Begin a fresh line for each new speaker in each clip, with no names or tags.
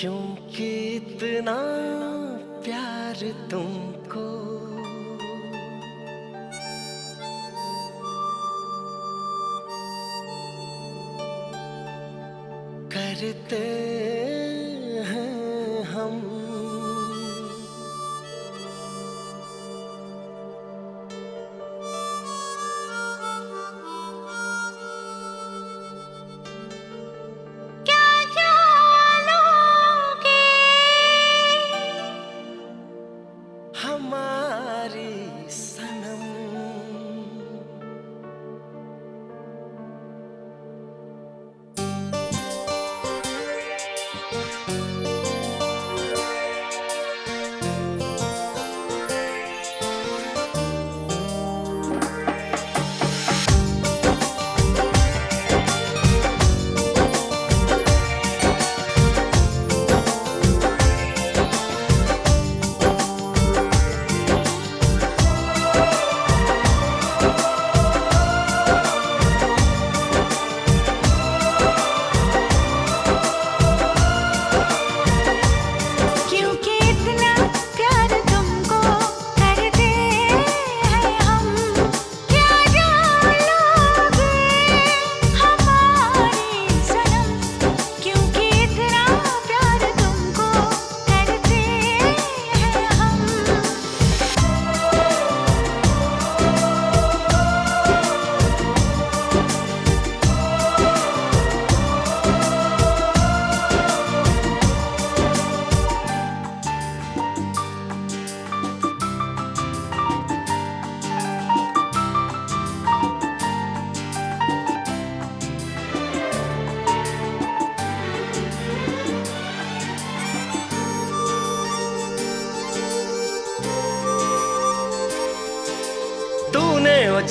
क्योंकि इतना प्यार तुमको। करते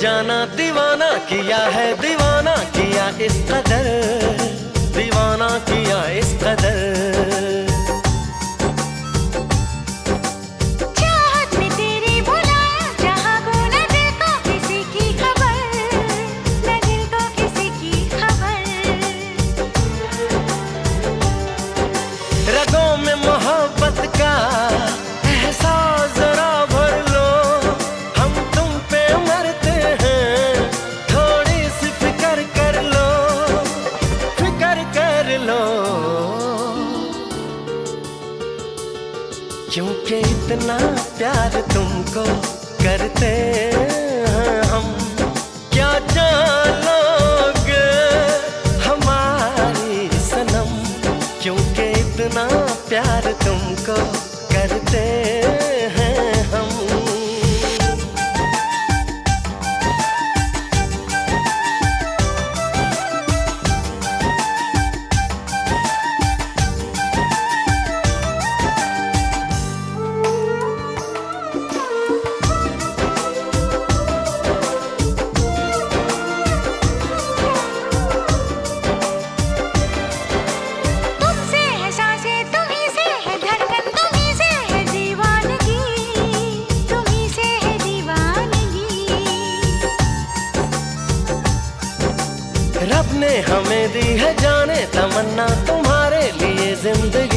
जाना दीवाना किया है दीवाना किया इस कदर दीवाना किया इस कदर
चाहत में तेरी बुलाया जहाँ को न दिल को किसी की खबर। न दिल को किसी की खबर।
रगों में मोहब्बत का एहसास क्योंकि इतना प्यार तुमको करते हैं हम? क्या जानोगे हमारी सनम? क्योंकि इतना प्यार तुमको करते हैं रब ने हमें दी है जाने तमन्ना तुम्हारे लिए ज़िंदगी।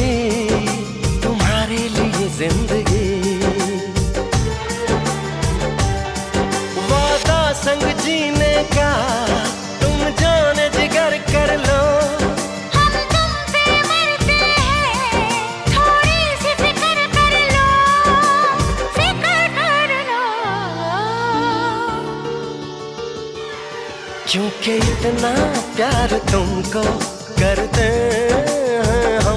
क्योंकि इतना प्यार तुमको करते हैं